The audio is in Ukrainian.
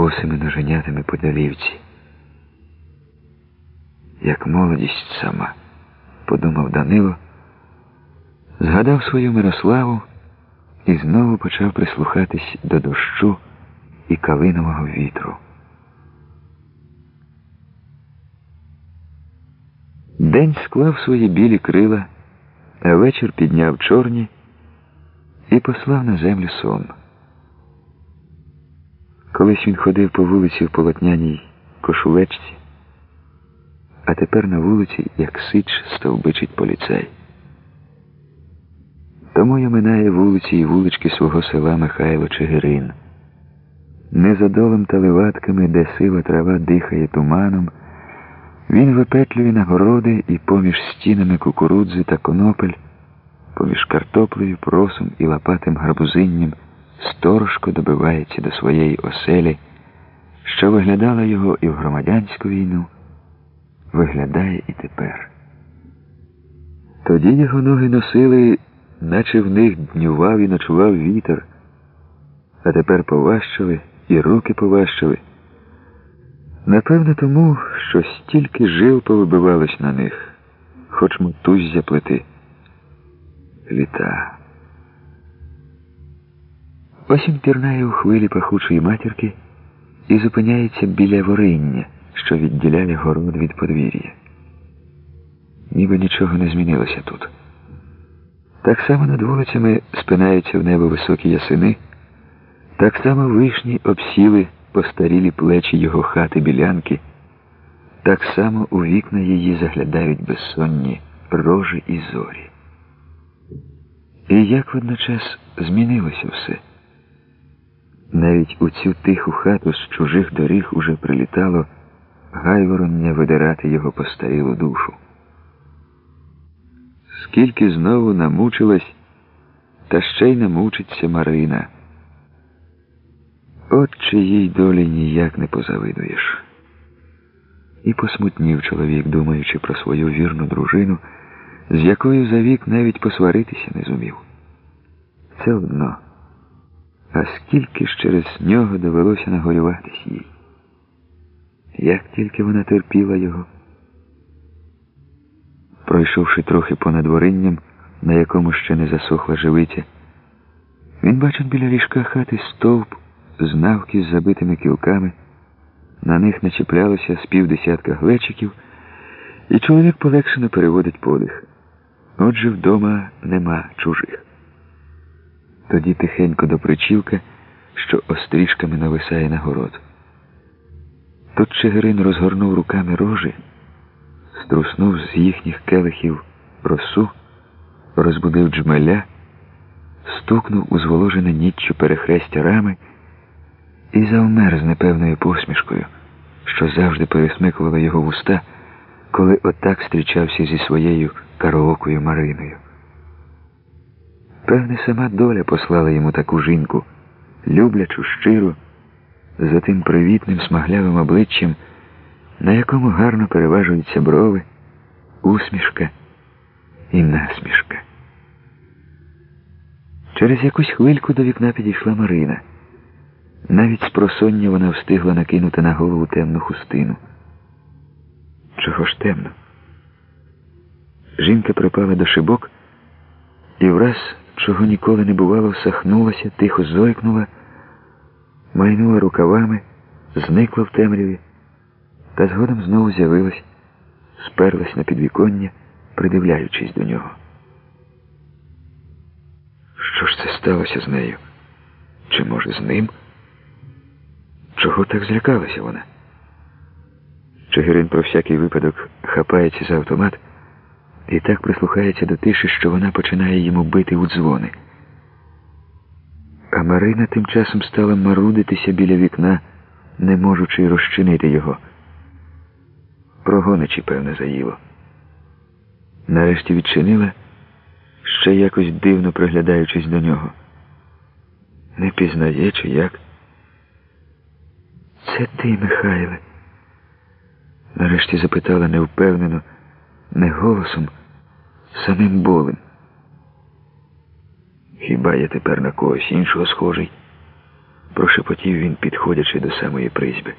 босими ноженятами по долівці. Як молодість сама, подумав Данило, згадав свою Мирославу і знову почав прислухатись до дощу і калинового вітру. День склав свої білі крила, а вечір підняв чорні і послав на землю сон. Колись він ходив по вулиці в полотняній кошулечці, а тепер на вулиці, як сич, стовбичить поліцей. Тому я минає вулиці і вулички свого села Михайло Чигирин. Не за долем та ливатками, де сива трава дихає туманом, він випетлює нагороди і поміж стінами кукурудзи та конопель, поміж картоплею, просом і лопатим гарбузинням сторожко добивається до своєї оселі, що виглядала його і в громадянську війну, виглядає і тепер. Тоді його ноги носили, наче в них днював і ночував вітер, а тепер поважчали і руки поважчали. Напевно, тому, що стільки жил повибивалось на них, хоч мотуззя плети. Літа. Ось він пірнає у хвилі пахучої матірки і зупиняється біля вориння, що відділяє город від подвір'я. Ніби нічого не змінилося тут. Так само над вулицями спинаються в небо високі ясини, так само вишні обсіли постарілі плечі його хати білянки, так само у вікна її заглядають безсонні рожі і зорі. І як водночас змінилося все. Навіть у цю тиху хату з чужих доріг уже прилітало гайвороння видирати його постарілу душу. Скільки знову намучилась, та ще й намучиться Марина. От чиїй долі ніяк не позавидуєш. І посмутнів чоловік, думаючи про свою вірну дружину, з якою за вік навіть посваритися не зумів. Це одно. А скільки ж через нього довелося нагорюватись їй. Як тільки вона терпіла його. Пройшовши трохи понад воринням, на якому ще не засохла живиця, він бачив біля ліжка хати стовп з навки з забитими кілками, на них начіплялося з півдесятка глечиків, і чоловік полегшено переводить подих. Отже, вдома нема чужих. Тоді тихенько до причілка, що острішками нависає на город. Тут Чигирин розгорнув руками рожі, струснув з їхніх келихів росу, розбудив джмеля, стукнув у зволожене ніччю перехрестя рами і завмер з непевною посмішкою, що завжди пересмикувала його вуста, коли отак зустрічався зі своєю караокою Мариною. Певне, сама доля послала йому таку жінку, люблячу, щиру, за тим привітним смаглявим обличчям, на якому гарно переважуються брови, усмішка і насмішка. Через якусь хвильку до вікна підійшла Марина. Навіть з просоння вона встигла накинути на голову темну хустину. Чого ж темно? Жінка припала до шибок і враз, чого ніколи не бувало, сахнулася, тихо зойкнула, майнула рукавами, зникла в темряві, та згодом знову з'явилась, сперлась на підвіконня, придивляючись до нього. Що ж це сталося з нею? Чи, може, з ним? Чого так злякалася вона? Чигирин про всякий випадок хапається за автомат і так прислухається до тиші, що вона починає йому бити у дзвони. А Марина тим часом стала марудитися біля вікна, не можучи розчинити його. Прогоничі, певне, заїло. Нарешті відчинила, ще якось дивно приглядаючись до нього. Не пізнає, чи як. Це ти, Михайле? Нарешті запитала невпевнено, не голосом, самим болем. Хіба я тепер на когось іншого схожий? прошепотів він, підходячи до самої призьби.